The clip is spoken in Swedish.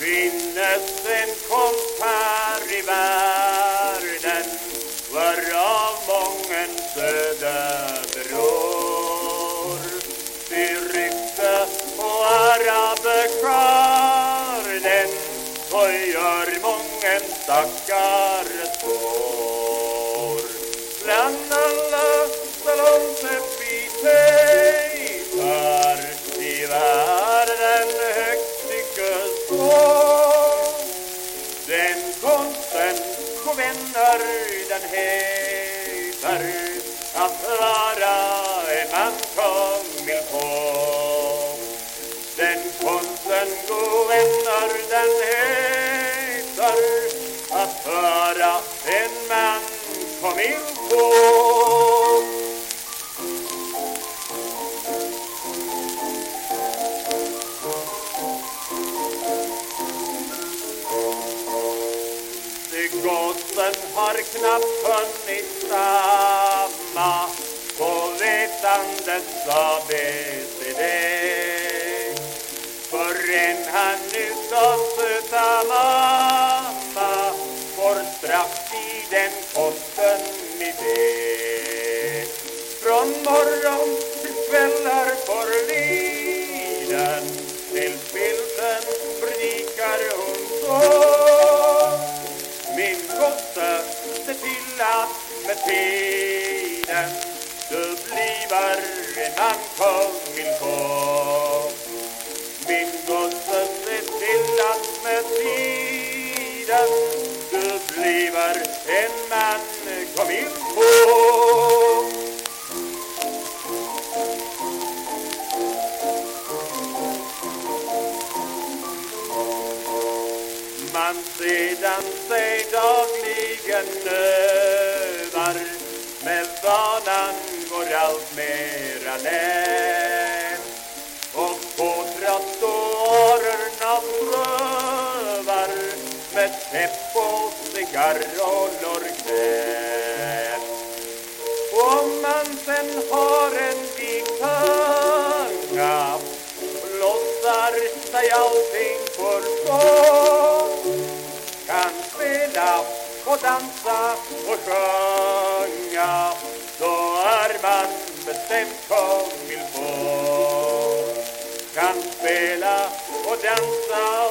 Finnes en kompar i världen varav mången söder beror. Ty rykte och araber den så gör mången stackars spår. Bland alla heter att vara en man som vill få. Den konsten vänner den heter att vara en man som vill Gossen har knappt hunnit stamma på vetandets ABCD förrän han nu ska söta mamma får straff i den kosten idé Från morgon till kvällar gosse, se till att med tiden du bliver en man comme Min gosse, se till att med tiden du bliver en man comme il Han sedan sig dagligen övar med vanan går allt mera lätt och på trottoarerna prövar. Med täpp och cigarr och lor och dansa och sjunga då är man bestämt comme il faut kan spela och dansa